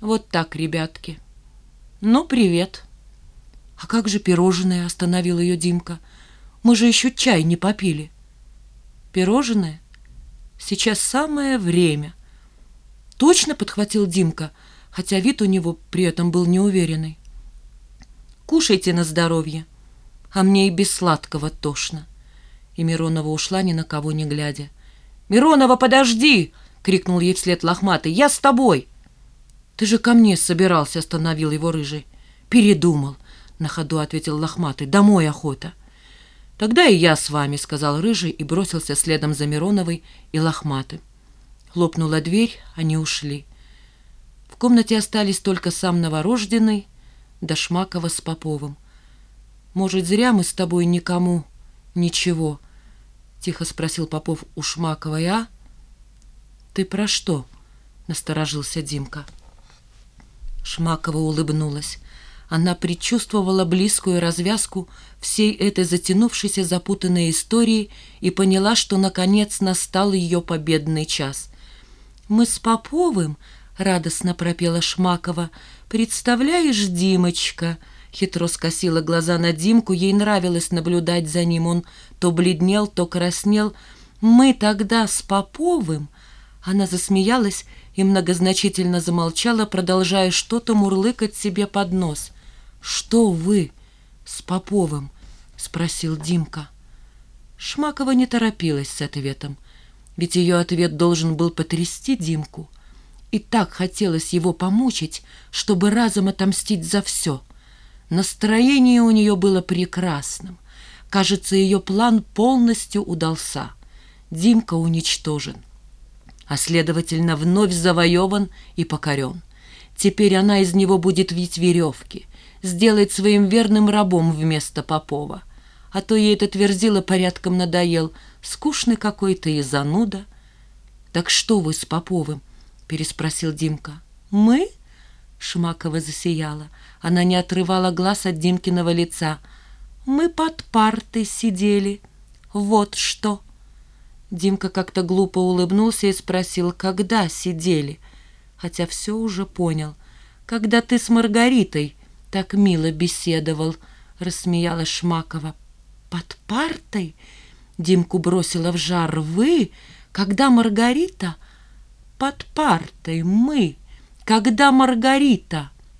Вот так, ребятки. Ну, привет. А как же пирожные, остановил ее Димка. Мы же еще чай не попили. Пирожные? Сейчас самое время. Точно подхватил Димка, хотя вид у него при этом был неуверенный. Кушайте на здоровье, а мне и без сладкого тошно. И Миронова ушла ни на кого не глядя. «Миронова, подожди!» — крикнул ей вслед лохматый. «Я с тобой!» «Ты же ко мне собирался!» — остановил его рыжий. «Передумал!» — на ходу ответил лохматый. «Домой охота!» «Тогда и я с вами», — сказал Рыжий и бросился следом за Мироновой и Лохматым. Хлопнула дверь, они ушли. В комнате остались только сам новорожденный, да Шмакова с Поповым. «Может, зря мы с тобой никому ничего?» — тихо спросил Попов у Шмаковой, а? «Ты про что?» — насторожился Димка. Шмакова улыбнулась. Она предчувствовала близкую развязку всей этой затянувшейся запутанной истории и поняла, что, наконец, настал ее победный час. «Мы с Поповым», — радостно пропела Шмакова, — «представляешь, Димочка», — хитро скосила глаза на Димку, ей нравилось наблюдать за ним, он то бледнел, то краснел. «Мы тогда с Поповым...» Она засмеялась и многозначительно замолчала, продолжая что-то мурлыкать себе под нос. «Что вы с Поповым?» — спросил Димка. Шмакова не торопилась с ответом, ведь ее ответ должен был потрясти Димку. И так хотелось его помучить, чтобы разом отомстить за все. Настроение у нее было прекрасным. Кажется, ее план полностью удался. Димка уничтожен а, следовательно, вновь завоеван и покорен. Теперь она из него будет вить веревки, сделает своим верным рабом вместо Попова. А то ей это твердило порядком надоел, скучный какой-то и зануда. «Так что вы с Поповым?» — переспросил Димка. «Мы?» — Шмакова засияла. Она не отрывала глаз от Димкиного лица. «Мы под партой сидели. Вот что!» Димка как-то глупо улыбнулся и спросил, когда сидели, хотя все уже понял. «Когда ты с Маргаритой так мило беседовал», — рассмеялась Шмакова. «Под партой?» — Димку бросила в жар. «Вы? Когда Маргарита?» «Под партой мы. Когда Маргарита?»